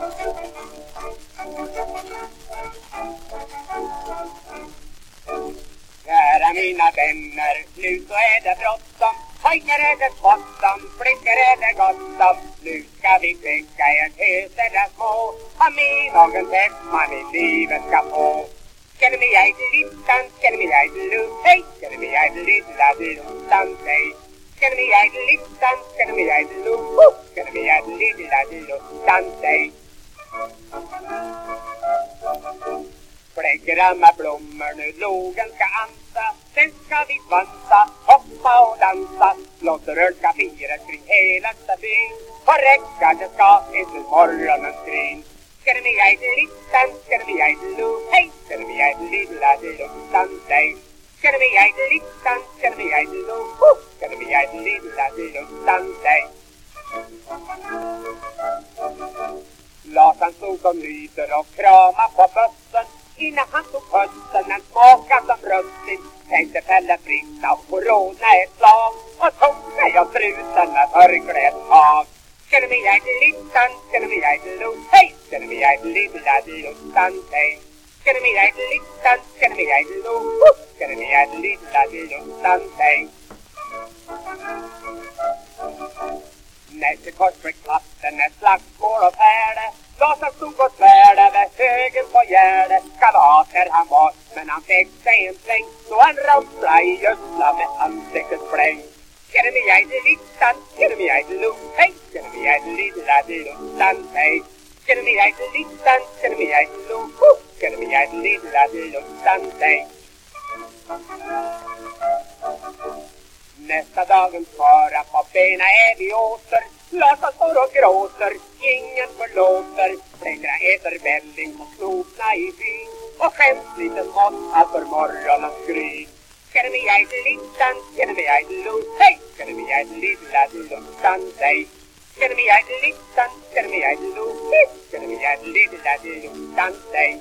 Kära mina vänner, nu så är det bråttom. Pojkar är det bråttom, flickor är det gott om Nu ska vi klicka en hus där små. Ha med någon träff man i livet ska få? Känner mig jag i listan, känner mig jag i hej! Känner mig jag i lilla blottan, hej! Känner mig jag i listan, känner mig idel Känner mig jag i lilla blottan, hej! Fläckra med blommor nu logen ska anta. Sen ska vi svansa, hoppa och dansa. Lotteröl ska firas kring hela byn Och räcka det ska inte morgonens grin Skall me idle-littan, skall me lo hej Skall me idle-lilla-dilottan, dig. Skall me idle-littan, skall me idle Skall me idle-lilla-dilottan, dig. Som han och kramar och krama på bössen innan han tog hösten. Den smakade som russin. Tänkte Pelle-Fritta och corona ett slag och tog mig av truten med förklädd ett tag. Skall me idle-littan, skall me idle hej Skall me idle-lilla-dilottan, hej Skall me idle-littan, skall me idle Skall me idle-lilla-dilottan, hej Näste korsbäck katten när slagsmål och färde Gatan stod och tvärde vid högen på Gärde. Kavater han var, men han fick sig en släng. Så han ramlade i gödsla med ansiktet fläng. Skall me idle-littan, skall me idle hej! Skall me idle-lilla-dilottan, hej! Skall me idle-littan, skall me idle mig me idle-lilla-dilottan, hej! Nästa dagen fara bena är vi åter. Lasan står och gråter, ingen förlåter. Längre äter välling och snopna i byn. Och skäms lite smått för morgonens gryn Skall me idle-littan, skall me idle hej! Skall me idle-lilla-dilottan, hej! Skall me idle-littan, skall me idle Skall me idle-lilla-dilottan, hej!